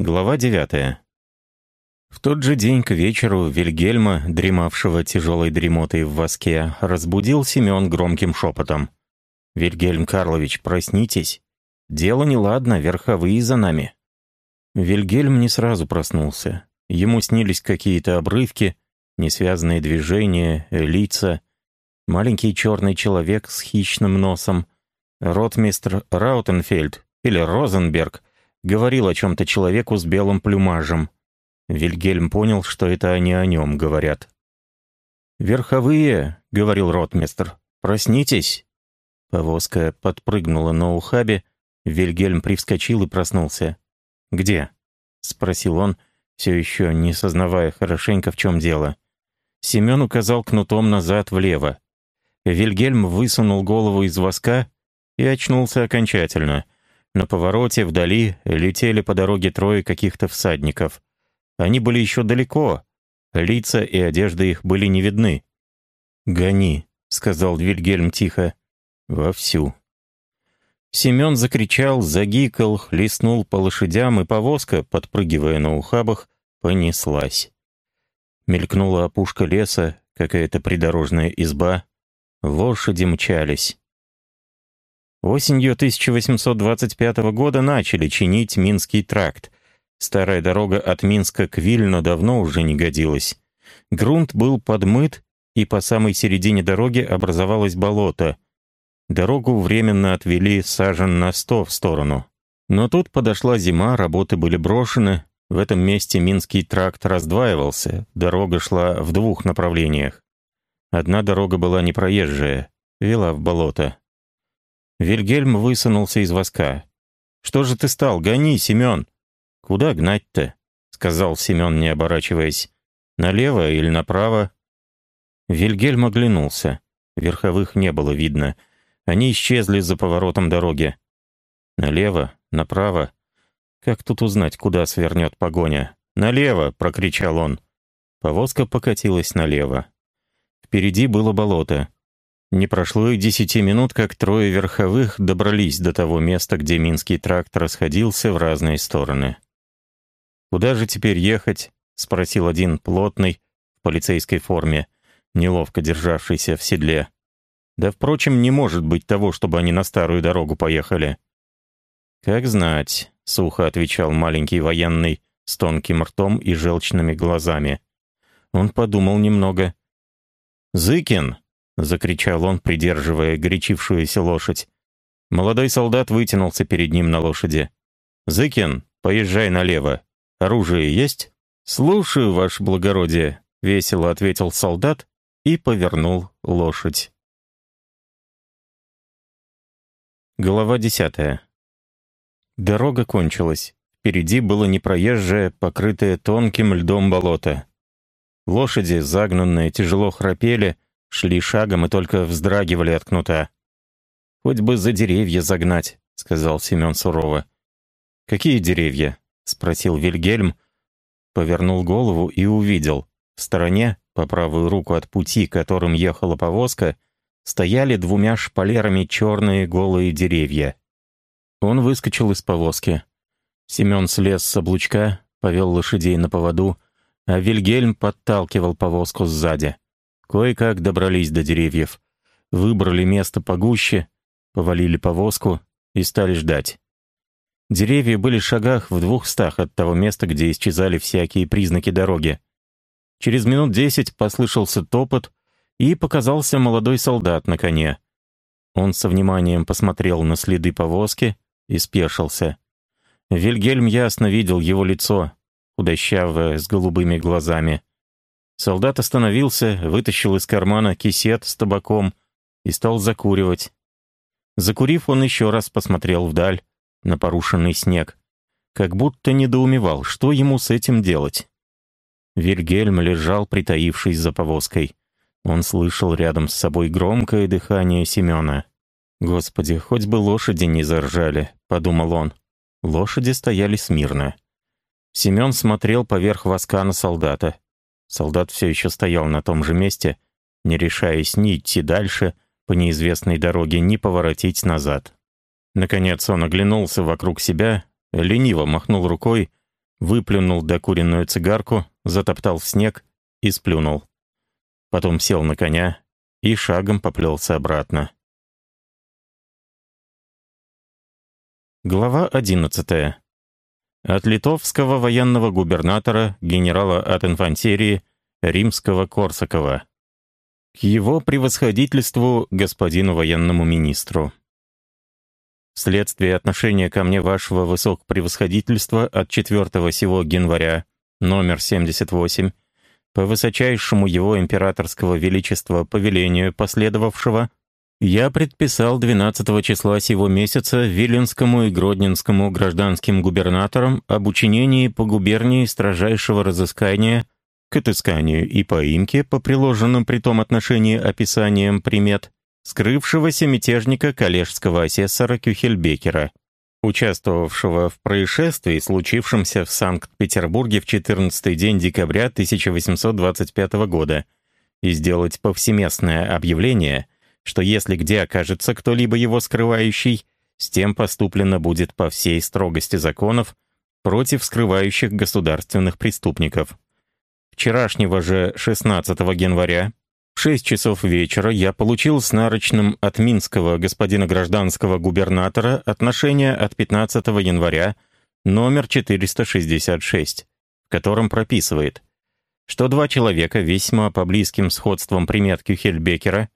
Глава девятая. В тот же день к вечеру Вильгельма, дремавшего тяжелой дремотой в воске, разбудил Семен громким шепотом. «Вильгельм Карлович, проснитесь. Дело неладно, верховые за нами». Вильгельм не сразу проснулся. Ему снились какие-то обрывки, несвязанные движения, лица. Маленький черный человек с хищным носом. Ротмистр Раутенфельд или Розенберг говорил о чем-то человеку с белым плюмажем. Вильгельм понял, что это они о нем говорят. «Верховые», — говорил ротмистр, — «проснитесь». Повозка подпрыгнула на ухабе, Вильгельм привскочил и проснулся. «Где?» — спросил он, все еще не сознавая хорошенько, в чем дело. Семен указал кнутом назад влево. Вильгельм высунул голову из воска и очнулся окончательно — на повороте вдали летели по дороге трое каких-то всадников. Они были еще далеко, лица и одежда их были не видны. «Гони», — сказал Вильгельм тихо, — «вовсю». Семен закричал, загикал, хлестнул по лошадям, и повозка, подпрыгивая на ухабах, понеслась. Мелькнула опушка леса, какая-то придорожная изба. Лошади мчались. Осенью 1825 года начали чинить Минский тракт. Старая дорога от Минска к Вильно давно уже не годилась. Грунт был подмыт, и по самой середине дороги образовалось болото. Дорогу временно отвели сажен на сто в сторону. Но тут подошла зима, работы были брошены. В этом месте Минский тракт раздваивался, дорога шла в двух направлениях. Одна дорога была непроезжая, вела в болото. Вильгельм высунулся из воска. «Что же ты стал? Гони, Семен!» «Куда гнать-то?» — сказал Семен, не оборачиваясь. «Налево или направо?» Вильгельм оглянулся. Верховых не было видно. Они исчезли за поворотом дороги. «Налево? Направо?» Как тут узнать, куда свернет погоня? «Налево!» — прокричал он. Повозка покатилась налево. Впереди было болото. Не прошло и десяти минут, как трое верховых добрались до того места, где Минский тракт расходился в разные стороны. «Куда же теперь ехать?» — спросил один плотный, в полицейской форме, неловко державшийся в седле. «Да, впрочем, не может быть того, чтобы они на старую дорогу поехали». «Как знать», — сухо отвечал маленький военный с тонким ртом и желчными глазами. Он подумал немного. «Зыкин!» — закричал он, придерживая горячившуюся лошадь. Молодой солдат вытянулся перед ним на лошади. «Зыкин, поезжай налево. Оружие есть?» «Слушаю, ваше благородие», — весело ответил солдат и повернул лошадь. Глава десятая. Дорога кончилась. Впереди было непроезжее, покрытое тонким льдом болото. Лошади, загнанные, тяжело храпели — Шли шагом и только вздрагивали от кнута. «Хоть бы за деревья загнать», — сказал Семен сурово. «Какие деревья?» — спросил Вильгельм. Повернул голову и увидел. В стороне, по правую руку от пути, которым ехала повозка, стояли двумя шпалерами черные голые деревья. Он выскочил из повозки. Семен слез с облучка, повел лошадей на поводу, а Вильгельм подталкивал повозку сзади. Кое-как добрались до деревьев. Выбрали место погуще, повалили повозку и стали ждать. Деревья были в шагах в двухстах от того места, где исчезали всякие признаки дороги. Через минут десять послышался топот, и показался молодой солдат на коне. Он со вниманием посмотрел на следы повозки и спешился. Вильгельм ясно видел его лицо, худощавое, с голубыми глазами. Солдат остановился, вытащил из кармана кисет с табаком и стал закуривать. Закурив, он еще раз посмотрел вдаль, на порушенный снег, как будто недоумевал, что ему с этим делать. Вильгельм лежал, притаившись за повозкой. Он слышал рядом с собой громкое дыхание Семена. «Господи, хоть бы лошади не заржали», — подумал он. Лошади стояли смирно. Семен смотрел поверх воска на солдата. Солдат все еще стоял на том же месте, не решаясь ни идти дальше по неизвестной дороге, ни поворотить назад. Наконец он оглянулся вокруг себя, лениво махнул рукой, выплюнул докуренную цигарку, затоптал в снег и сплюнул. Потом сел на коня и шагом поплелся обратно. Глава одиннадцатая. От литовского военного губернатора, генерала от инфантерии, римского Корсакова. К его превосходительству, господину военному министру. Вследствие отношения ко мне вашего высокопревосходительства от 4 сего января, номер 78, по высочайшему его императорского величества повелению последовавшего, я предписал 12 числа сего месяца Виленскому и Гродненскому гражданским губернаторам об учинении по губернии строжайшего разыскания, к отысканию и поимке по приложенным при том отношении описаниям примет, скрывшегося мятежника коллежского асессора Кюхельбекера, участвовавшего в происшествии, случившемся в Санкт-Петербурге в 14 день декабря 1825 года, и сделать повсеместное объявление, что если где окажется кто-либо его скрывающий, с тем поступлено будет по всей строгости законов против скрывающих государственных преступников. Вчерашнего же 16 января в 6 часов вечера я получил с нарочным от Минского господина гражданского губернатора отношение от 15 января номер 466, в котором прописывает, что два человека весьма по близким сходствам примет Кюхельбекера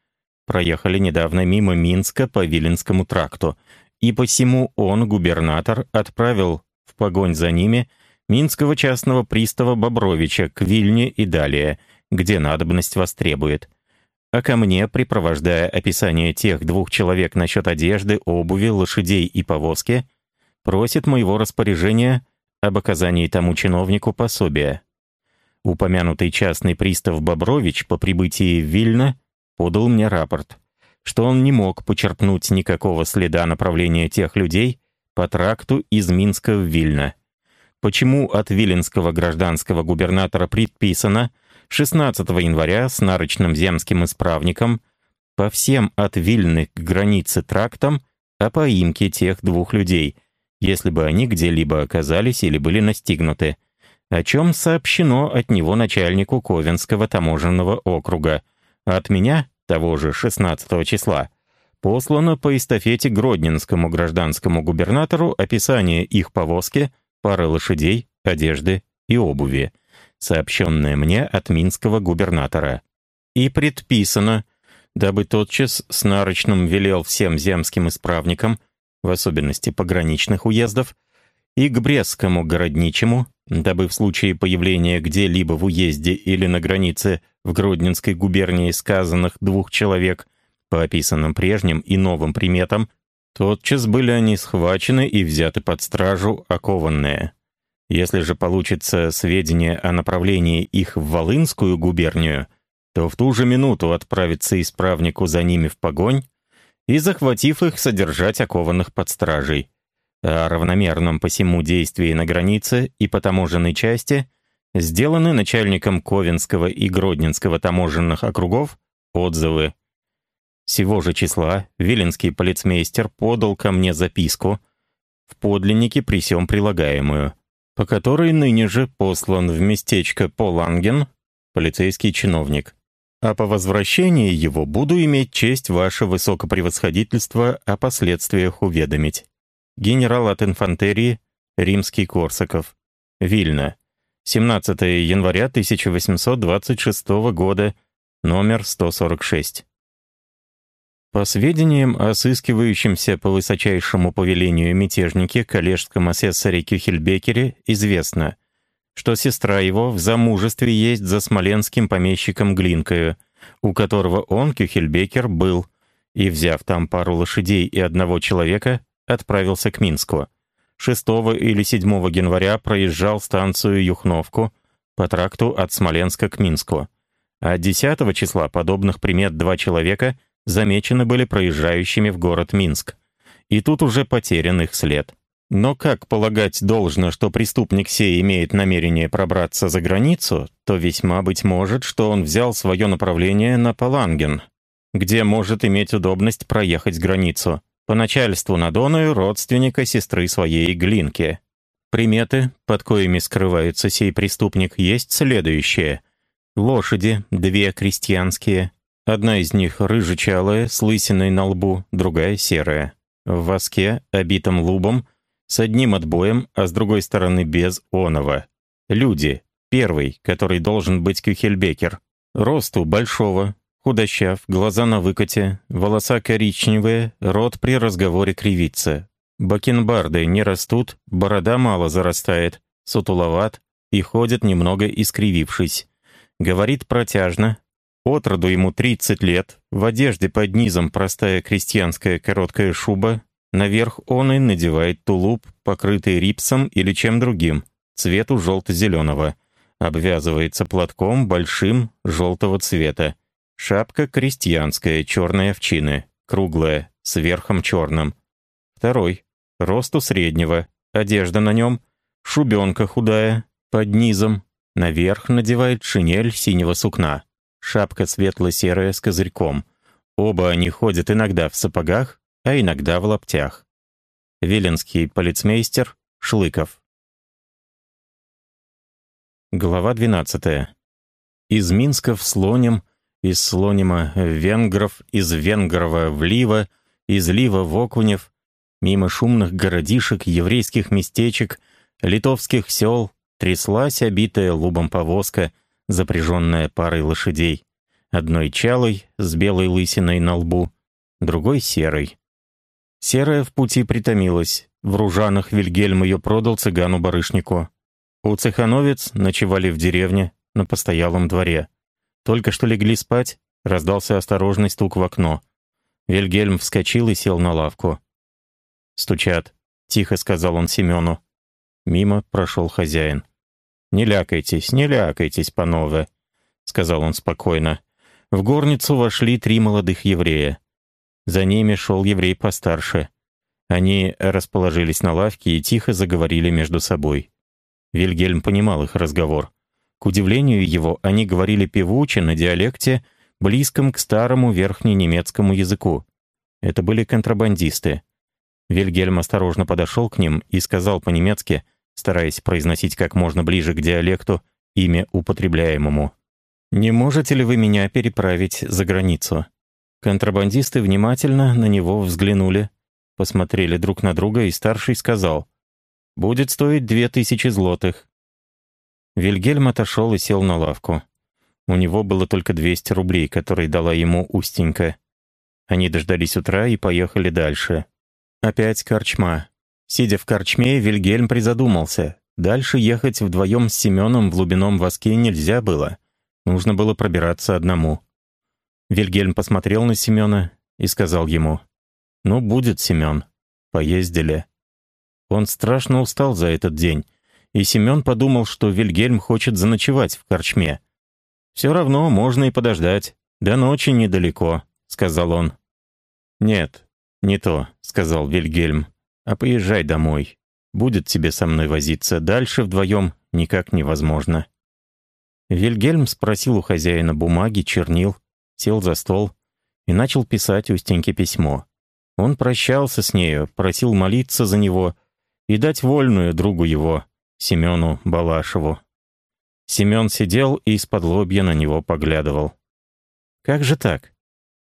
проехали недавно мимо Минска по Виленскому тракту, и посему он, губернатор, отправил в погонь за ними Минского частного пристава Бобровича к Вильне и далее, где надобность востребует. А ко мне, припровождая описание тех двух человек насчет одежды, обуви, лошадей и повозки, просит моего распоряжения об оказании тому чиновнику пособия. Упомянутый частный пристав Бобрович по прибытии в Вильно подал мне рапорт, что он не мог почерпнуть никакого следа направления тех людей по тракту из Минска в Вильно. Почему от виленского гражданского губернатора предписано 16 января с нарочным земским исправником по всем от Вильны к границе трактам о поимке тех двух людей, если бы они где-либо оказались или были настигнуты, о чем сообщено от него начальнику Ковенского таможенного округа, от меня того же 16 числа, послано по эстафете Гродненскому гражданскому губернатору описание их повозки, пары лошадей, одежды и обуви, сообщенное мне от минского губернатора. И предписано, дабы тотчас с нарочным велел всем земским исправникам, в особенности пограничных уездов, и к Брестскому городничему, дабы в случае появления где-либо в уезде или на границе в Гродненской губернии сказанных двух человек по описанным прежним и новым приметам, тотчас были они схвачены и взяты под стражу, окованные. Если же получится сведения о направлении их в Волынскую губернию, то в ту же минуту отправится исправнику за ними в погонь и, захватив их, содержать окованных под стражей. О равномерном посему действии на границе и по таможенной части — сделаны начальником Ковенского и Гродненского таможенных округов отзывы. Сего же числа Виленский полицмейстер подал ко мне записку в подлиннике при сём прилагаемую, по которой ныне же послан в местечко Поланген полицейский чиновник. А по возвращении его буду иметь честь ваше высокопревосходительство о последствиях уведомить. Генерал от инфантерии, римский Корсаков, Вильна, 17 января 1826 года, номер 146. По сведениям о сыскивающемся по высочайшему повелению мятежнике коллежском асессоре Кюхельбекере известно, что сестра его в замужестве есть за смоленским помещиком Глинкою, у которого он, Кюхельбекер, был, и, взяв там пару лошадей и одного человека, отправился к Минску. 6 или 7 января проезжал станцию Юхновку по тракту от Смоленска к Минску. А 10 числа подобных примет два человека замечены были проезжающими в город Минск. И тут уже потерян их след. Но как полагать должно, что преступник сей имеет намерение пробраться за границу, то весьма быть может, что он взял свое направление на Паланген, где может иметь удобность проехать границу по начальству на Доною родственника сестры своей Глинки. Приметы, под коими скрывается сей преступник, есть следующие. Лошади, две крестьянские. Одна из них рыжечалая, с лысиной на лбу, другая серая. В воске, обитом лубом, с одним отбоем, а с другой стороны без оного. Люди. Первый, который должен быть Кюхельбекер. Росту большого, худощав, глаза на выкате, волоса коричневые, рот при разговоре кривится. Бакенбарды не растут, борода мало зарастает, сутуловат и ходит немного искривившись. Говорит протяжно. Отроду ему 30 лет, в одежде под низом простая крестьянская короткая шуба, наверх он и надевает тулуп, покрытый рипсом или чем другим, цвету желто-зеленого. Обвязывается платком большим, желтого цвета. Шапка крестьянская, черной овчины, круглая, с верхом черным. Второй. Росту среднего. Одежда на нем. Шубенка худая, под низом. Наверх надевает шинель синего сукна. Шапка светло-серая с козырьком. Оба они ходят иногда в сапогах, а иногда в лаптях. Виленский полицмейстер Шлыков. Глава 12. Из Минска в Слоним, из Слонима в Венгров, из Венгрова в Лива, из Лива в Окунев, мимо шумных городишек, еврейских местечек, литовских сел, тряслась обитая лубом повозка, запряженная парой лошадей. Одной чалой с белой лысиной на лбу, другой серой. Серая в пути притомилась. В Ружанах Вильгельм ее продал цыгану-барышнику. У цехановец ночевали в деревне, на постоялом дворе. Только что легли спать, раздался осторожный стук в окно. Вильгельм вскочил и сел на лавку. «Стучат», — тихо сказал он Семену. Мимо прошел хозяин. «Не лякайтесь, не лякайтесь, панове», — сказал он спокойно. В горницу вошли три молодых еврея. За ними шел еврей постарше. Они расположились на лавке и тихо заговорили между собой. Вильгельм понимал их разговор. К удивлению его, они говорили певуче на диалекте, близком к старому верхненемецкому языку. Это были контрабандисты. Вильгельм осторожно подошел к ним и сказал по-немецки, стараясь произносить как можно ближе к диалекту имя употребляемому. «Не можете ли вы меня переправить за границу?» Контрабандисты внимательно на него взглянули, посмотрели друг на друга, и старший сказал, Будет стоить две тысячи злотых». Вильгельм отошел и сел на лавку. У него было только 200 рублей, которые дала ему Устенька. Они дождались утра и поехали дальше. Опять корчма. Сидя в корчме, Вильгельм призадумался. Дальше ехать вдвоем с Семеном в глубином воске нельзя было. Нужно было пробираться одному. Вильгельм посмотрел на Семена и сказал ему, «Ну, будет, Семен. Поездили». Он страшно устал за этот день, и Семен подумал, что Вильгельм хочет заночевать в корчме. «Все равно можно и подождать. До ночи недалеко», — сказал он. «Нет, не то», — сказал Вильгельм. «А поезжай домой. Будет тебе со мной возиться. Дальше вдвоем никак невозможно». Вильгельм спросил у хозяина бумаги, чернил, сел за стол и начал писать Устеньке письмо. Он прощался с нею, просил молиться за него и дать вольную другу его, Семену Балашеву. Семен сидел и из-под лобья на него поглядывал. «Как же так?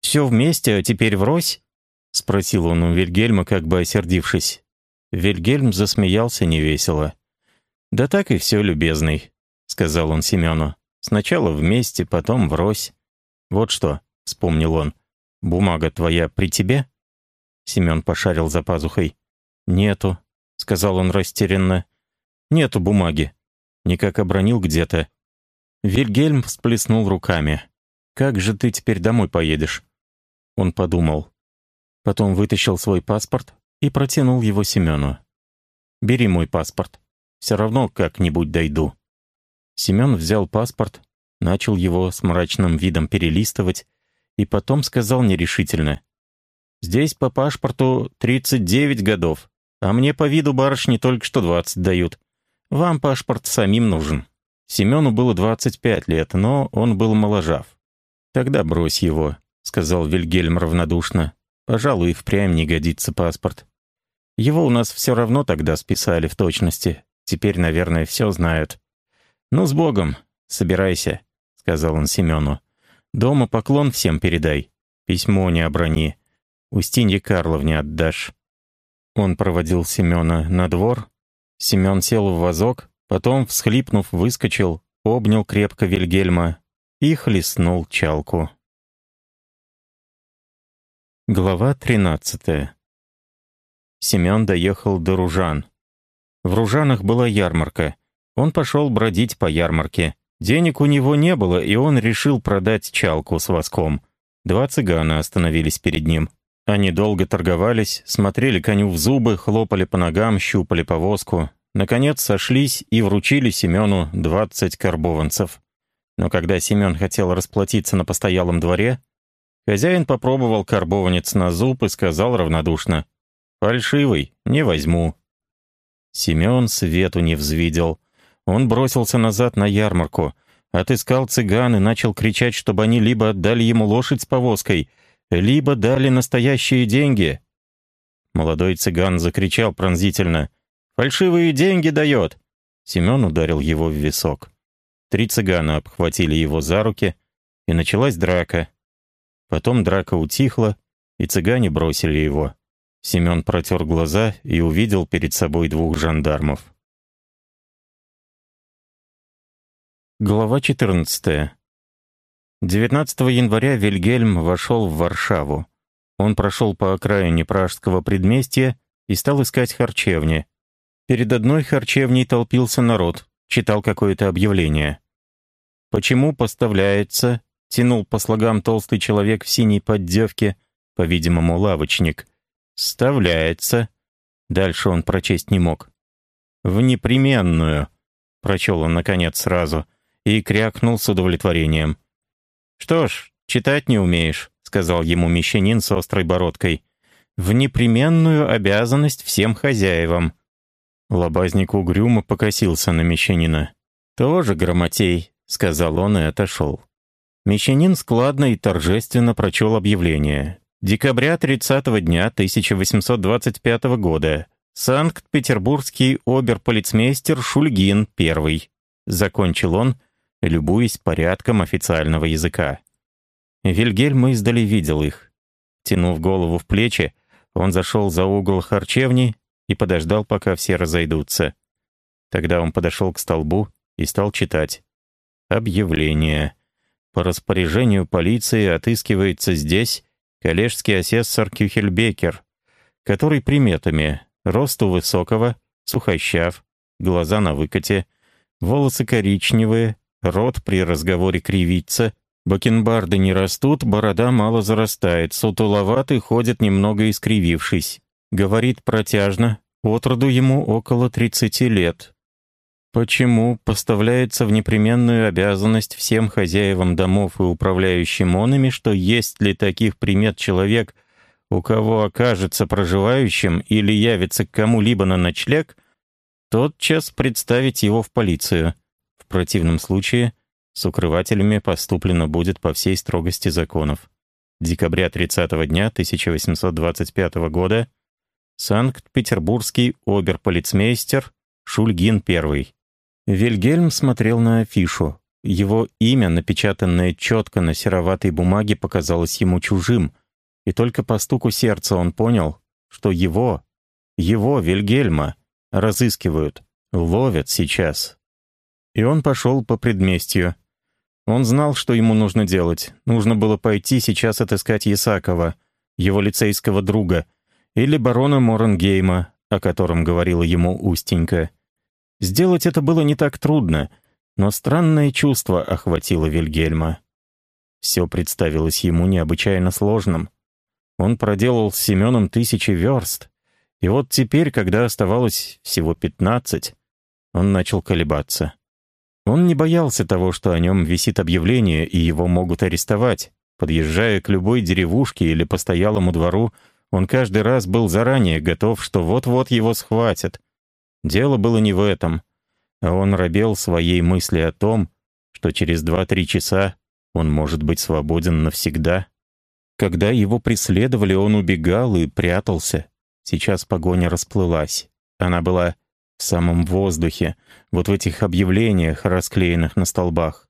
Все вместе, а теперь врозь?» — спросил он у Вильгельма, как бы осердившись. Вильгельм засмеялся невесело. «Да так и все, любезный», — сказал он Семену. «Сначала вместе, потом врозь. Вот что», — вспомнил он, — «бумага твоя при тебе?» Семен пошарил за пазухой. «Нету», — сказал он растерянно. «Нету бумаги». Никак обронил где-то. Вильгельм всплеснул руками. «Как же ты теперь домой поедешь?» Он подумал. Потом вытащил свой паспорт и протянул его Семену. «Бери мой паспорт. Все равно как-нибудь дойду». Семен взял паспорт, начал его с мрачным видом перелистывать и потом сказал нерешительно. «Здесь по паспорту 39 годов. А мне по виду барышни только что двадцать дают. Вам паспорт самим нужен. Семену было двадцать пять лет, но он был моложав. Тогда брось его, сказал Вильгельм равнодушно. Пожалуй, и впрямь не годится паспорт. Его у нас все равно тогда списали в точности. Теперь, наверное, все знают. «Ну, с Богом! Собирайся», — сказал он Семену. «Дома поклон всем передай. Письмо не оброни. Устинье Карловне отдашь». Он проводил Семена на двор. Семен сел в вазок, потом, всхлипнув, выскочил, обнял крепко Вильгельма и хлестнул чалку. Глава тринадцатая. Семен доехал до Ружан. В Ружанах была ярмарка. Он пошел бродить по ярмарке. Денег у него не было, и он решил продать чалку с воском. Два цыгана остановились перед ним. Они долго торговались, смотрели коню в зубы, хлопали по ногам, щупали повозку. Наконец сошлись и вручили Семену двадцать карбованцев. Но когда Семен хотел расплатиться на постоялом дворе, хозяин попробовал карбованец на зуб и сказал равнодушно, «Фальшивый, не возьму». Семен свету не взвидел. Он бросился назад на ярмарку, отыскал цыган и начал кричать, чтобы они либо отдали ему лошадь с повозкой, либо дали настоящие деньги. Молодой цыган закричал пронзительно. «Фальшивые деньги дает!» Семен ударил его в висок. Три цыгана обхватили его за руки, и началась драка. Потом драка утихла, и цыгане бросили его. Семен протер глаза и увидел перед собой двух жандармов. Глава 14. 19 января Вильгельм вошел в Варшаву. Он прошел по окраине пражского предместья и стал искать харчевни. Перед одной харчевней толпился народ, читал какое-то объявление. «Почему поставляется?» — тянул по слогам толстый человек в синей поддевке, по-видимому, лавочник. «Ставляется». Дальше он прочесть не мог. «В непременную», — прочел он, наконец, сразу — и крякнул с удовлетворением. «Что ж, читать не умеешь», — сказал ему мещанин с острой бородкой. «В непременную обязанность всем хозяевам». Лобазник угрюмо покосился на мещанина. «Тоже грамотей», — сказал он и отошел. Мещанин складно и торжественно прочел объявление. Декабря 30-го дня 1825 года. Санкт-Петербургский оберполицмейстер Шульгин I. Закончил он, любуясь порядком официального языка. Вильгельм издали видел их. Тянув голову в плечи, он зашел за угол харчевни и подождал, пока все разойдутся. Тогда он подошел к столбу и стал читать. Объявление. По распоряжению полиции отыскивается здесь коллежский асессор Кюхельбекер, который приметами росту высокого, сухощав, глаза на выкате, волосы коричневые, Рот при разговоре кривится, бакенбарды не растут, борода мало зарастает, сутуловатый ходит немного искривившись. Говорит протяжно, отроду ему около 30 лет. Почему? Поставляется в непременную обязанность всем хозяевам домов и управляющим онами, что есть ли таких примет человек, у кого окажется проживающим или явится к кому-либо на ночлег, тотчас представить его в полицию противном случае с укрывателями поступлено будет по всей строгости законов. Декабря 30 дня 1825 года Санкт-Петербургский оберполицмейстер Шульгин I. Вильгельм смотрел на афишу. Его имя, напечатанное четко на сероватой бумаге, показалось ему чужим, и только по стуку сердца он понял, что его, его, Вильгельма, разыскивают, ловят сейчас. И он пошел по предместью. Он знал, что ему нужно делать. Нужно было пойти сейчас отыскать Ясакова, его лицейского друга, или барона Моренгейма, о котором говорила ему Устенька. Сделать это было не так трудно, но странное чувство охватило Вильгельма. Все представилось ему необычайно сложным. Он проделал с Семеном тысячи верст, и вот теперь, когда оставалось всего пятнадцать, он начал колебаться. Он не боялся того, что о нем висит объявление, и его могут арестовать. Подъезжая к любой деревушке или постоялому двору, он каждый раз был заранее готов, что вот-вот его схватят. Дело было не в этом, он робел своей мысли о том, что через два-три часа он может быть свободен навсегда. Когда его преследовали, он убегал и прятался. Сейчас погоня расплылась. Она была в самом воздухе, вот в этих объявлениях, расклеенных на столбах.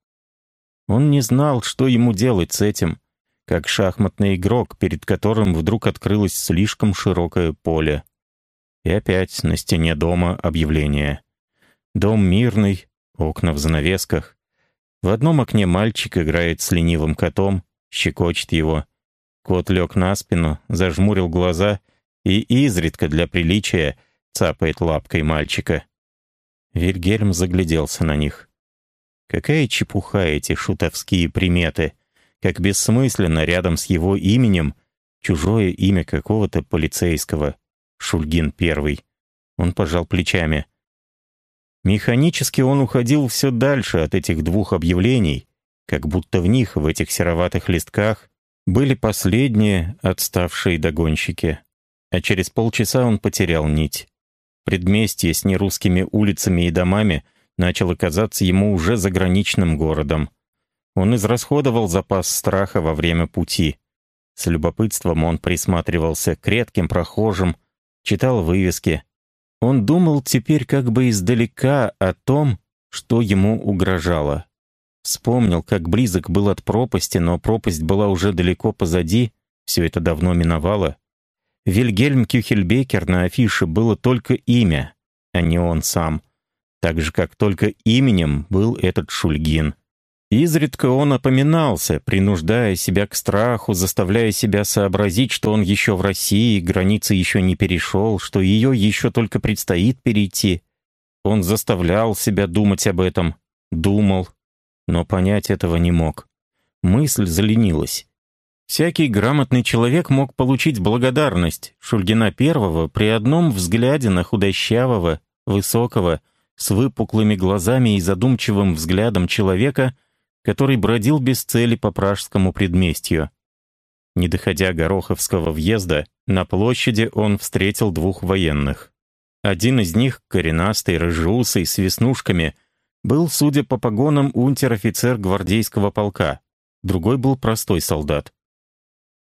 Он не знал, что ему делать с этим, как шахматный игрок, перед которым вдруг открылось слишком широкое поле. И опять на стене дома объявление. Дом мирный, окна в занавесках. В одном окне мальчик играет с ленивым котом, щекочет его. Кот лег на спину, зажмурил глаза и изредка для приличия цапает лапкой мальчика. Вильгельм загляделся на них. Какая чепуха эти шутовские приметы. Как бессмысленно рядом с его именем чужое имя какого-то полицейского. Шульгин первый. Он пожал плечами. Механически он уходил все дальше от этих двух объявлений, как будто в них, в этих сероватых листках, были последние отставшие догонщики. А через полчаса он потерял нить. Предместье с нерусскими улицами и домами начало казаться ему уже заграничным городом. Он израсходовал запас страха во время пути. С любопытством он присматривался к редким прохожим, читал вывески. Он думал теперь как бы издалека о том, что ему угрожало. Вспомнил, как близок был от пропасти, но пропасть была уже далеко позади, все это давно миновало. Вильгельм Кюхельбекер на афише было только имя, а не он сам. Так же, как только именем был этот Шульгин. Изредка он опоминался, принуждая себя к страху, заставляя себя сообразить, что он еще в России, границы еще не перешел, что ее еще только предстоит перейти. Он заставлял себя думать об этом, думал, но понять этого не мог. Мысль заленилась. Всякий грамотный человек мог получить благодарность Шульгина Первого при одном взгляде на худощавого, высокого, с выпуклыми глазами и задумчивым взглядом человека — который бродил без цели по пражскому предместью. Не доходя Гороховского въезда, на площади он встретил двух военных. Один из них, коренастый, рыжеусый, с веснушками, был, судя по погонам, унтер-офицер гвардейского полка, другой был простой солдат.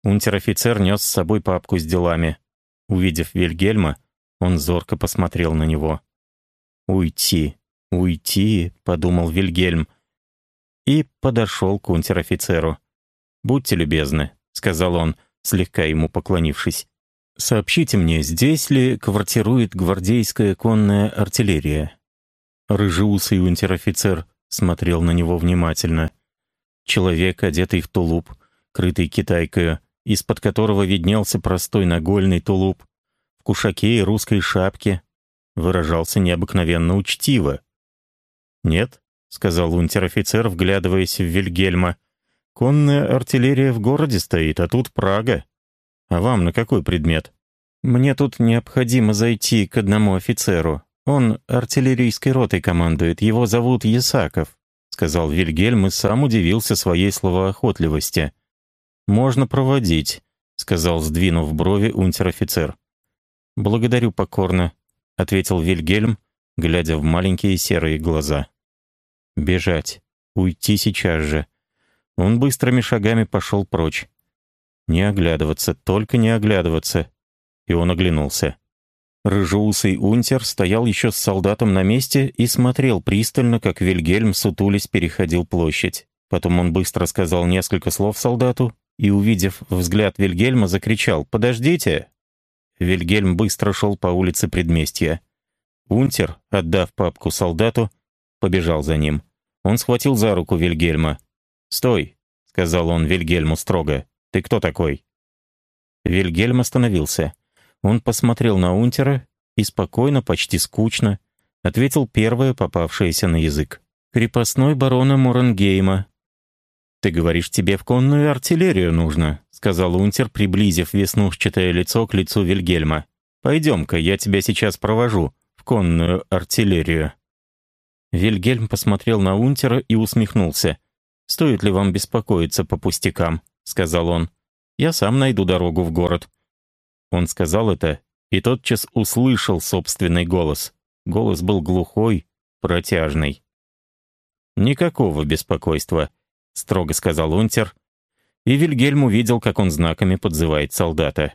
Унтер-офицер нес с собой папку с делами. Увидев Вильгельма, он зорко посмотрел на него. «Уйти, уйти», — подумал Вильгельм, и подошел к унтер-офицеру. «Будьте любезны», — сказал он, слегка ему поклонившись. «Сообщите мне, здесь ли квартирует гвардейская конная артиллерия?» Рыжеусый унтер-офицер смотрел на него внимательно. Человек, одетый в тулуп, крытый китайкою, из-под которого виднелся простой нагольный тулуп, в кушаке и русской шапке, выражался необыкновенно учтиво. «Нет?» — сказал унтер-офицер, вглядываясь в Вильгельма. «Конная артиллерия в городе стоит, а тут Прага. А вам на какой предмет?» «Мне тут необходимо зайти к одному офицеру. Он артиллерийской ротой командует, его зовут Ясаков», — сказал Вильгельм и сам удивился своей словоохотливости. «Можно проводить», — сказал, сдвинув брови унтер-офицер. «Благодарю покорно», — ответил Вильгельм, глядя в маленькие серые глаза. Бежать. Уйти сейчас же. Он быстрыми шагами пошел прочь. Не оглядываться, только не оглядываться. И он оглянулся. Рыжеусый унтер стоял еще с солдатом на месте и смотрел пристально, как Вильгельм сутулись переходил площадь. Потом он быстро сказал несколько слов солдату и, увидев взгляд Вильгельма, закричал «Подождите!». Вильгельм быстро шел по улице предместья. Унтер, отдав папку солдату, побежал за ним. Он схватил за руку Вильгельма. «Стой!» — сказал он Вильгельму строго. «Ты кто такой?» Вильгельм остановился. Он посмотрел на Унтера и спокойно, почти скучно, ответил первое попавшееся на язык. «Крепостной барона Моренгейма». «Ты говоришь, тебе в конную артиллерию нужно», — сказал Унтер, приблизив веснушчатое лицо к лицу Вильгельма. «Пойдем-ка, я тебя сейчас провожу в конную артиллерию». Вильгельм посмотрел на Унтера и усмехнулся. «Стоит ли вам беспокоиться по пустякам?» — сказал он. «Я сам найду дорогу в город». Он сказал это и тотчас услышал собственный голос. Голос был глухой, протяжный. «Никакого беспокойства», — строго сказал Унтер, и Вильгельм увидел, как он знаками подзывает солдата.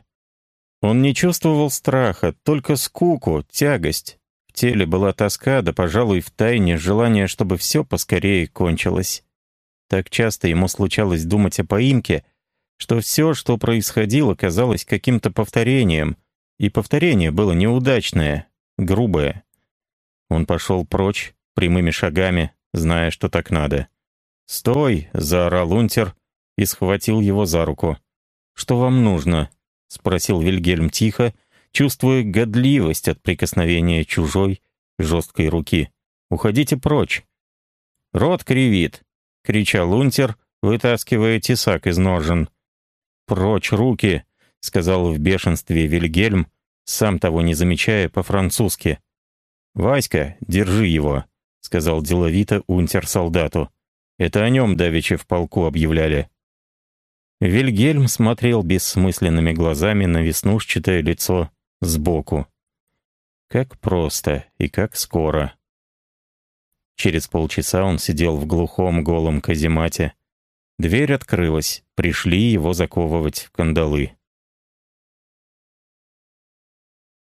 Он не чувствовал страха, только скуку, тягость, В теле была тоска, да, пожалуй, в тайне желание, чтобы все поскорее кончилось. Так часто ему случалось думать о поимке, что все, что происходило, казалось каким-то повторением, и повторение было неудачное, грубое. Он пошел прочь, прямыми шагами, зная, что так надо. «Стой!» — заорал Унтер и схватил его за руку. «Что вам нужно?» — спросил Вильгельм тихо, чувствуя годливость от прикосновения чужой, жесткой руки. «Уходите прочь!» «Рот кривит!» — кричал Унтер, вытаскивая тесак из ножен. «Прочь руки!» — сказал в бешенстве Вильгельм, сам того не замечая по-французски. «Васька, держи его», — сказал деловито унтер солдату. «Это о нем давеча в полку объявляли». Вильгельм смотрел бессмысленными глазами на веснушчатое лицо сбоку. Как просто и как скоро. Через полчаса он сидел в глухом голом каземате. Дверь открылась, пришли его заковывать в кандалы.